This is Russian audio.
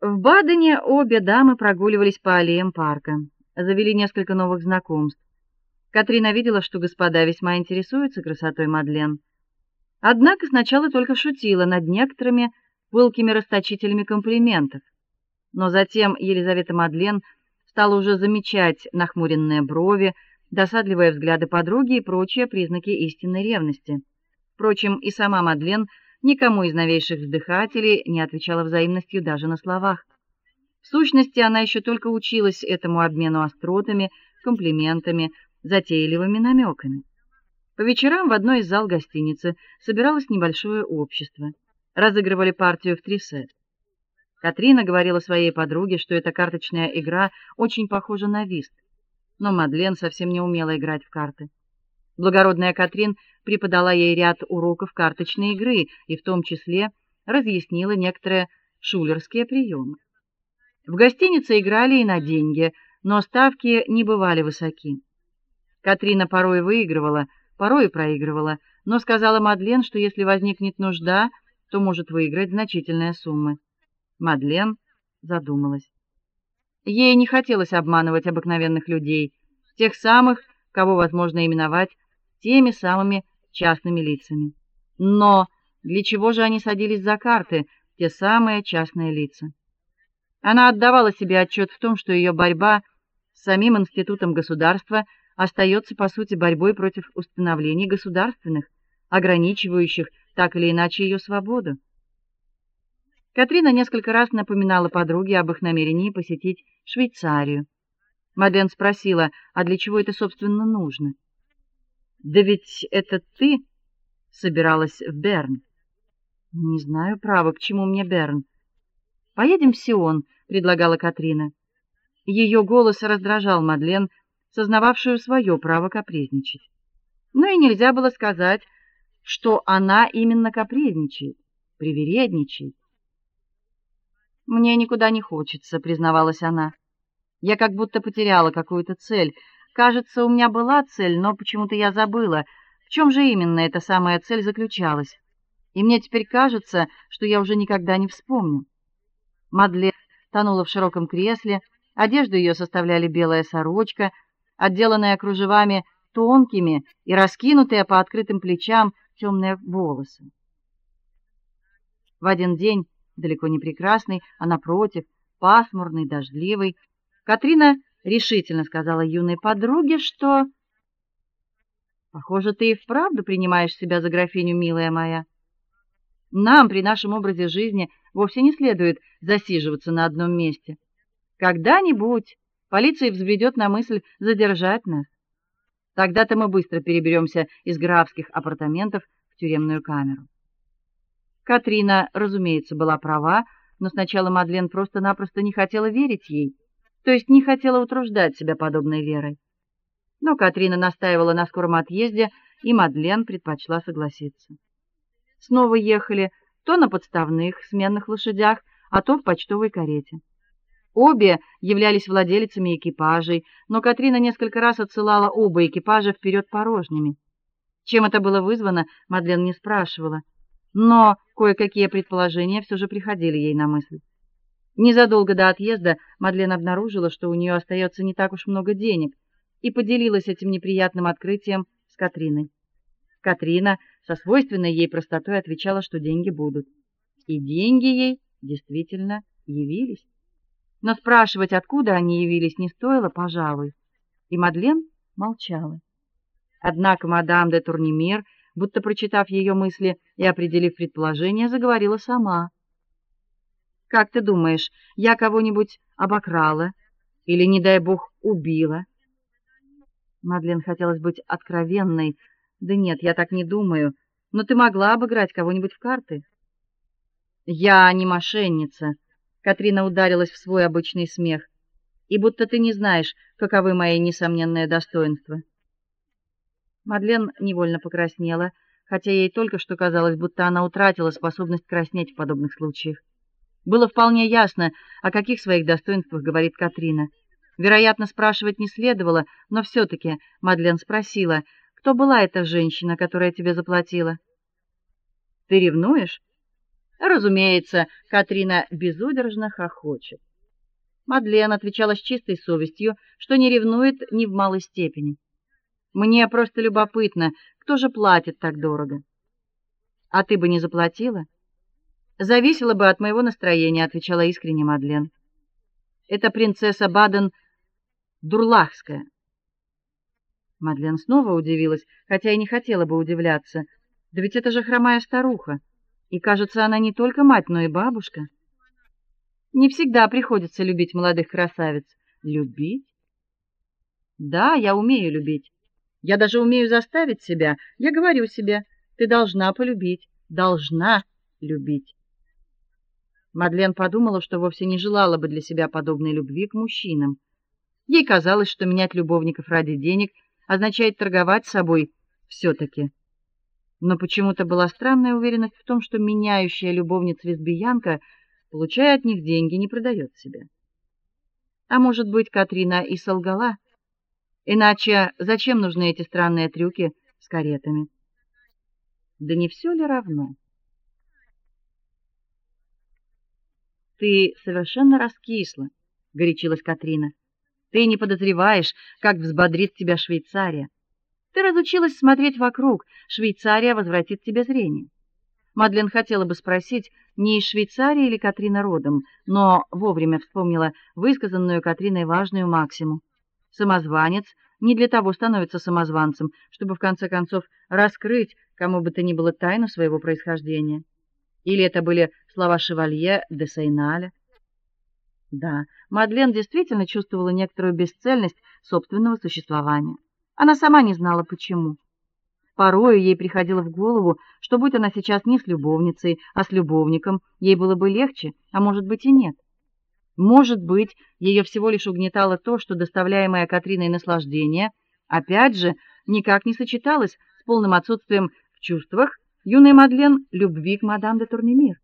В Бадене обе дамы прогуливались по аллеям парка, завели несколько новых знакомств. Катрина видела, что господа весьма интересуются красотой Мадлен. Однако сначала только шутила над некоторыми пылкими расточителями комплиментов. Но затем Елизавета Мадлен стала уже замечать нахмуренные брови, досадливые взгляды подруги и прочие признаки истинной ревности. Впрочем, и сама Мадлен никому из новейших вздыхателей не отвечала взаимностью даже на словах. В сущности, она еще только училась этому обмену остротами, комплиментами, затейливыми намеками. По вечерам в одной из зал гостиницы собиралось небольшое общество. Разыгрывали партию в трисет. Катрина говорила своей подруге, что эта карточная игра очень похожа на вист. Но Мадлен совсем не умела играть в карты. Благородная Катрин преподала ей ряд уроков карточной игры и в том числе разъяснила некоторые шулерские приемы. В гостинице играли и на деньги, но ставки не бывали высоки. Катрина порой выигрывала, порой проигрывала, но сказала Мадлен, что если возникнет нужда, то может выиграть значительные суммы. Мадлен задумалась. Ей не хотелось обманывать обыкновенных людей, тех самых, кого возможно именовать теми самыми частными лицами. Но для чего же они садились за карты, те самые частные лица? Она отдавала себе отчет в том, что ее борьба с самим институтом государства остается по сути борьбой против установлений государственных, ограничивающих так или иначе ее свободу. Катрина несколько раз напоминала подруге об их намерении посетить Швейцарию. Маден спросила: "А для чего это собственно нужно?" Да ведь это ты собиралась в Берн. Не знаю, право, к чему мне Берн. Поедем в Сион, предлагала Катрина. Ее голос раздражал Мадлен, сознававшую свое право капризничать. Но и нельзя было сказать, что она именно капризничает, привередничает. Мне никуда не хочется, признавалась она. Я как будто потеряла какую-то цель, Кажется, у меня была цель, но почему-то я забыла, в чем же именно эта самая цель заключалась. И мне теперь кажется, что я уже никогда не вспомню. Мадлен тонула в широком кресле, одежду ее составляли белая сорочка, отделанная кружевами тонкими и раскинутые по открытым плечам темные волосы. В один день, далеко не прекрасный, а напротив, пасмурный, дождливый, Катрина решительно сказала юной подруге, что Похоже, ты и вправду принимаешь себя за графиню, милая моя. Нам при нашем образе жизни вовсе не следует засиживаться на одном месте. Когда-нибудь полиция взведет на мысль задержать нас. Тогда-то мы быстро переберемся из графских апартаментов в тюремную камеру. Катрина, разумеется, была права, но сначала Мадлен просто-напросто не хотела верить ей то есть не хотела утруждать себя подобной верой. Но Катрина настаивала на скором отъезде, и Мадлен предпочла согласиться. Снова ехали то на подставных сменных лошадях, а то в почтовой карете. Обе являлись владельцами экипажей, но Катрина несколько раз отсылала оба экипажа вперед порожними. Чем это было вызвано, Мадлен не спрашивала, но кое-какие предположения все же приходили ей на мысль. Незадолго до отъезда Мадлен обнаружила, что у нее остается не так уж много денег, и поделилась этим неприятным открытием с Катриной. Катрина со свойственной ей простотой отвечала, что деньги будут. И деньги ей действительно явились. Но спрашивать, откуда они явились, не стоило, пожалуй. И Мадлен молчала. Однако мадам де Турнимир, будто прочитав ее мысли и определив предположение, заговорила сама. Как ты думаешь, я кого-нибудь обокрала или не дай бог убила? Мадлен хотелось быть откровенной. Да нет, я так не думаю. Но ты могла обыграть кого-нибудь в карты. Я не мошенница. Катрина ударилась в свой обычный смех. И будто ты не знаешь, каковы мои несомненные достоинства. Мадлен невольно покраснела, хотя ей только что казалось, будто она утратила способность краснеть в подобных случаях. Было вполне ясно, о каких своих достоинствах говорит Катрина. Вероятно, спрашивать не следовало, но все таки Мадлен спросила: "Кто была эта женщина, которая тебе заплатила?" "Ты ревнуешь?" Разумеется, Катрина безудержно хохочет. Мадлен отвечала с чистой совестью, что не ревнует ни в малой степени. Мне просто любопытно, кто же платит так дорого. А ты бы не заплатила? Зависело бы от моего настроения, отвечала искренне Мадлен. Это принцесса Баден Дурлахская. Мадлен снова удивилась, хотя и не хотела бы удивляться. Да ведь это же хромая старуха. И, кажется, она не только мать, но и бабушка. Не всегда приходится любить молодых красавиц. Любить? Да, я умею любить. Я даже умею заставить себя. Я говорю себе: ты должна полюбить, должна любить. Мадлен подумала, что вовсе не желала бы для себя подобной любви к мужчинам. Ей казалось, что менять любовников ради денег означает торговать собой все таки но почему-то была странная уверенность в том, что меняющая любовница лесбиянка, получая от них деньги, не продает себя. А может быть, Катрина и солгала? Иначе зачем нужны эти странные трюки с каретами? Да не все ли равно? Ты совершенно раскисла, горячилась Катрина. Ты не подозреваешь, как взбодрит тебя Швейцария. Ты разучилась смотреть вокруг. Швейцария возвратит тебе зрение. Мадлен хотела бы спросить, не из Швейцарии или Катрина родом, но вовремя вспомнила высказанную Катриной важную максиму. Самозванец не для того становится самозванцем, чтобы в конце концов раскрыть кому бы то ни было тайну своего происхождения. Или это были слова шевалье де Сейналя? Да, Мадлен действительно чувствовала некоторую бесцельность собственного существования. Она сама не знала почему. Порою ей приходило в голову, что будь она сейчас не с любовницей, а с любовником, ей было бы легче, а может быть и нет. Может быть, ее всего лишь угнетало то, что доставляемое Катриной наслаждение опять же никак не сочеталось с полным отсутствием в чувствах юной Мадлен любви к мадам де Турнемир.